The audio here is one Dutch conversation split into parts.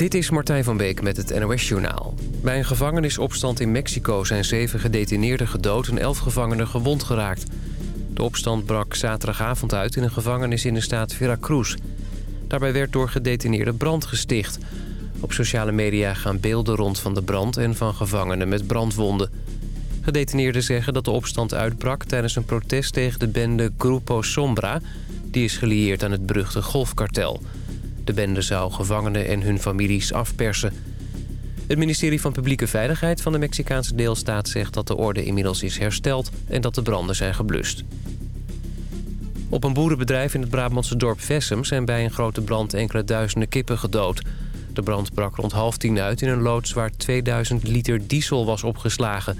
Dit is Martijn van Beek met het NOS-journaal. Bij een gevangenisopstand in Mexico zijn zeven gedetineerden gedood... en elf gevangenen gewond geraakt. De opstand brak zaterdagavond uit in een gevangenis in de staat Veracruz. Daarbij werd door gedetineerden brand gesticht. Op sociale media gaan beelden rond van de brand... en van gevangenen met brandwonden. Gedetineerden zeggen dat de opstand uitbrak... tijdens een protest tegen de bende Grupo Sombra... die is gelieerd aan het beruchte golfkartel... De bende zou gevangenen en hun families afpersen. Het ministerie van Publieke Veiligheid van de Mexicaanse deelstaat zegt dat de orde inmiddels is hersteld en dat de branden zijn geblust. Op een boerenbedrijf in het Brabantse dorp Vessem zijn bij een grote brand enkele duizenden kippen gedood. De brand brak rond half tien uit in een loods waar 2000 liter diesel was opgeslagen.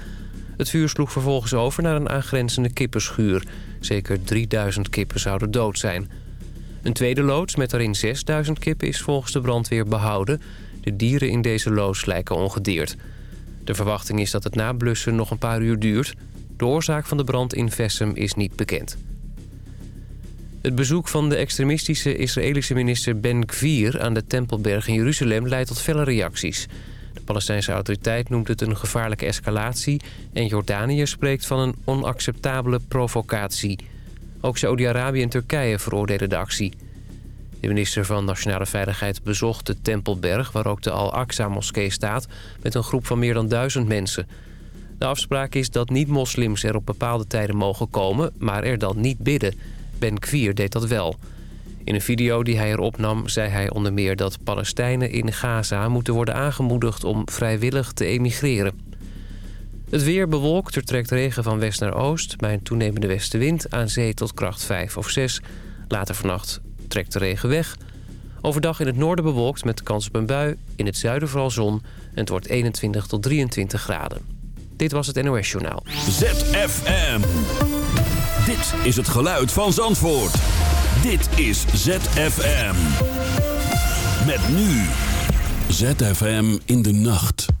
Het vuur sloeg vervolgens over naar een aangrenzende kippenschuur. Zeker 3000 kippen zouden dood zijn. Een tweede loods met daarin 6000 kippen is volgens de brandweer behouden. De dieren in deze loods lijken ongedeerd. De verwachting is dat het nablussen nog een paar uur duurt. De oorzaak van de brand in Vessem is niet bekend. Het bezoek van de extremistische Israëlische minister Ben Gvir... aan de Tempelberg in Jeruzalem leidt tot felle reacties. De Palestijnse autoriteit noemt het een gevaarlijke escalatie... en Jordanië spreekt van een onacceptabele provocatie... Ook Saudi-Arabië en Turkije veroordelen de actie. De minister van Nationale Veiligheid bezocht de Tempelberg... waar ook de Al-Aqsa-moskee staat... met een groep van meer dan duizend mensen. De afspraak is dat niet-moslims er op bepaalde tijden mogen komen... maar er dan niet bidden. Ben Kvier deed dat wel. In een video die hij erop nam zei hij onder meer dat Palestijnen in Gaza... moeten worden aangemoedigd om vrijwillig te emigreren. Het weer bewolkt, er trekt regen van west naar oost... bij een toenemende westenwind aan zee tot kracht 5 of 6. Later vannacht trekt de regen weg. Overdag in het noorden bewolkt met kans op een bui. In het zuiden vooral zon. En het wordt 21 tot 23 graden. Dit was het NOS Journaal. ZFM. Dit is het geluid van Zandvoort. Dit is ZFM. Met nu. ZFM in de nacht.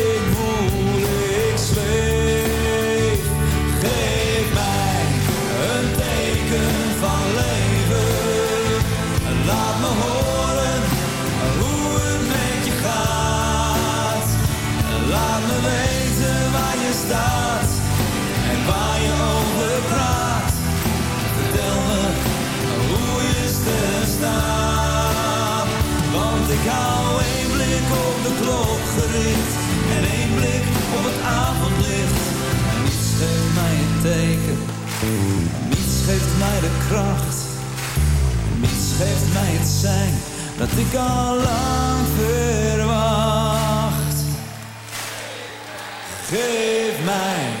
waar je over praat. Vertel me hoe je sterren staan. Want ik hou één blik op de klok gericht en één blik op het avondlicht. En niets geeft mij een teken, niets geeft mij de kracht. Niets geeft mij het zijn dat ik al lang verwacht. Geef mij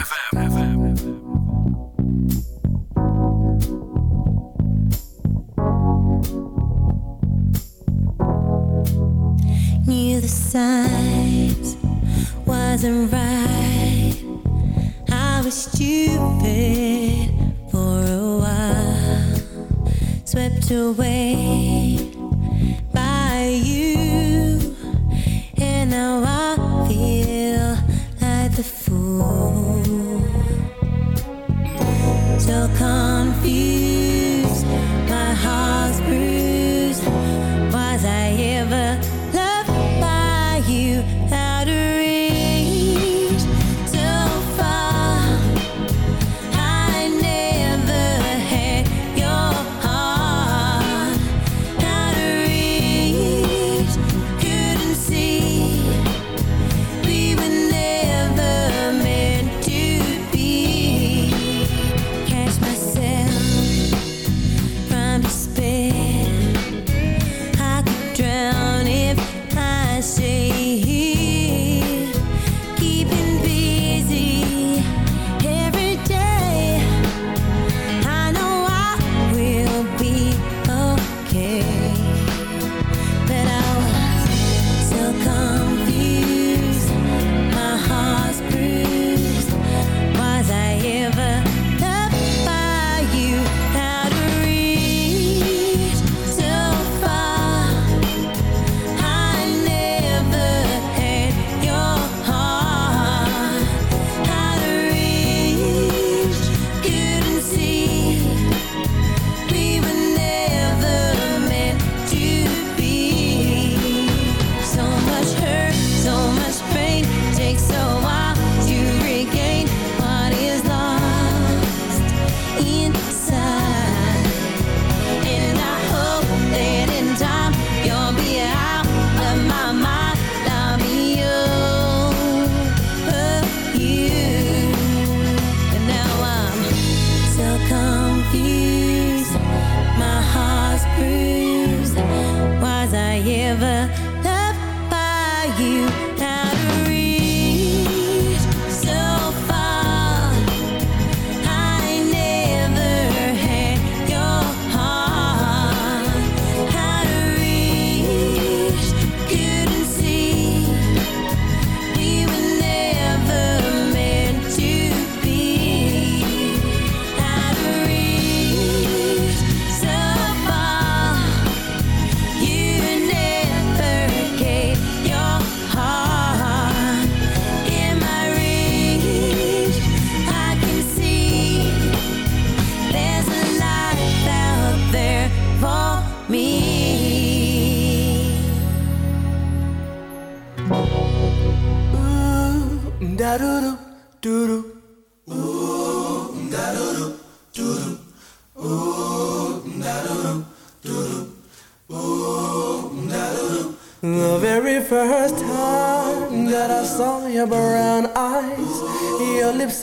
still confused.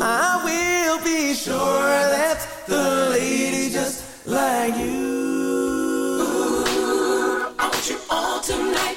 I will be sure that the lady just like you. I want you all tonight,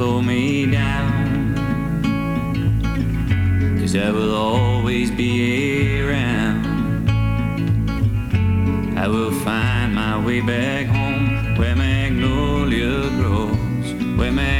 slow me down, cause I will always be around. I will find my way back home where magnolia grows, where magnolia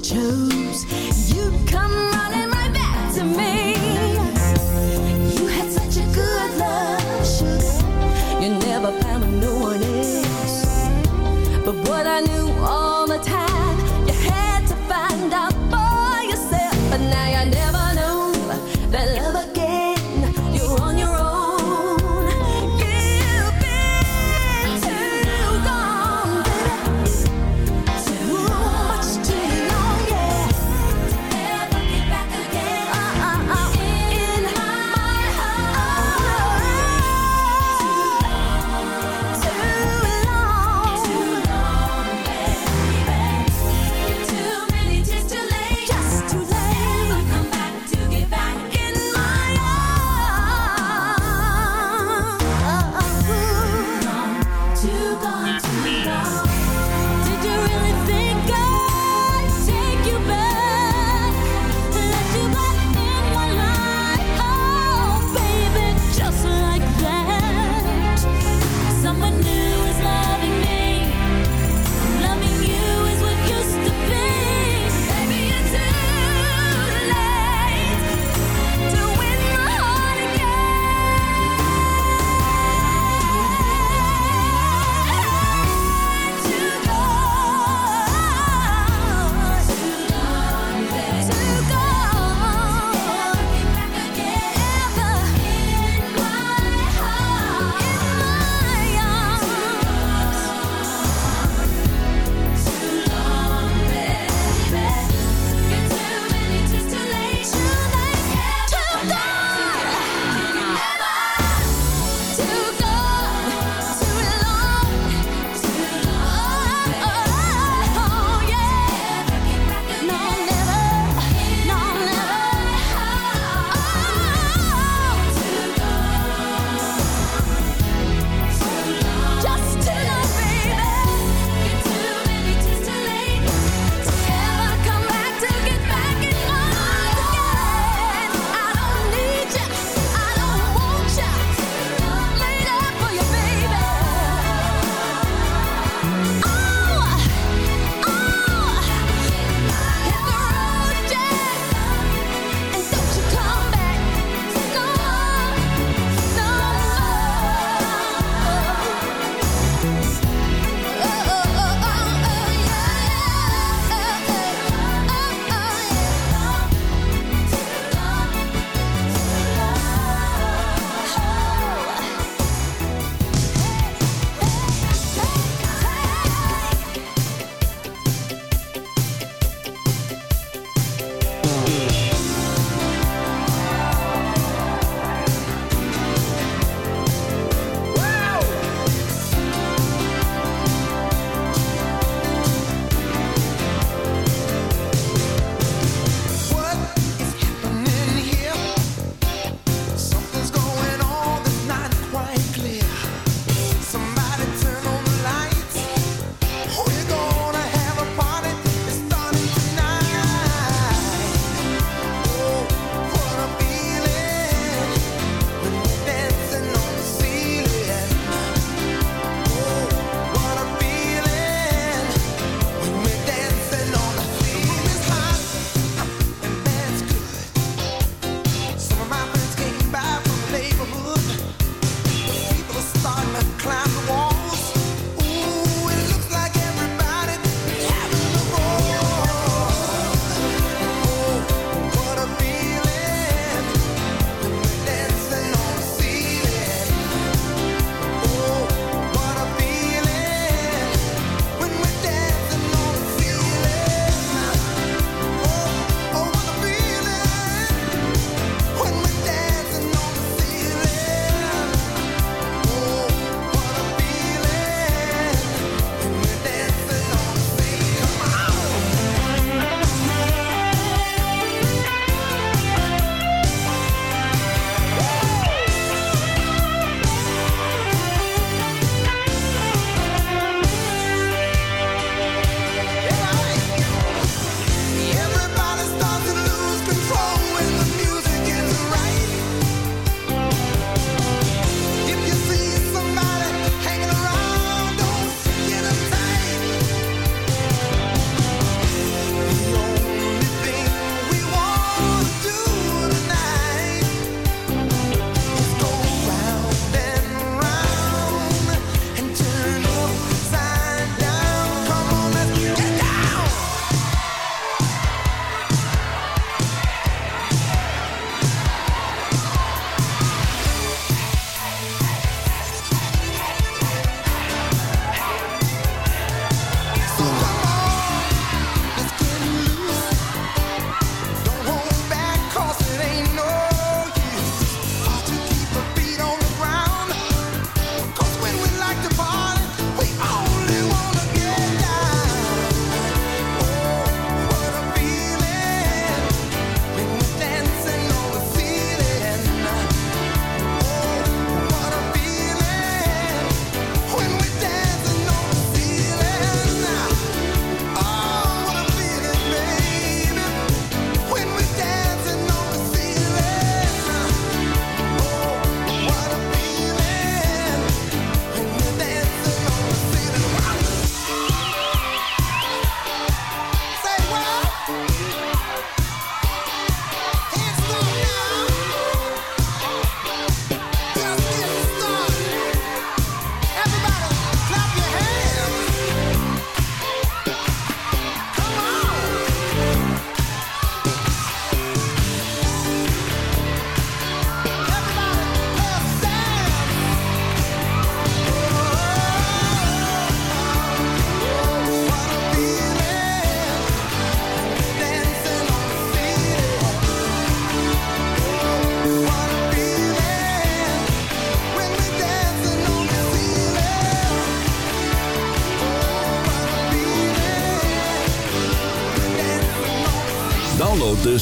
chose.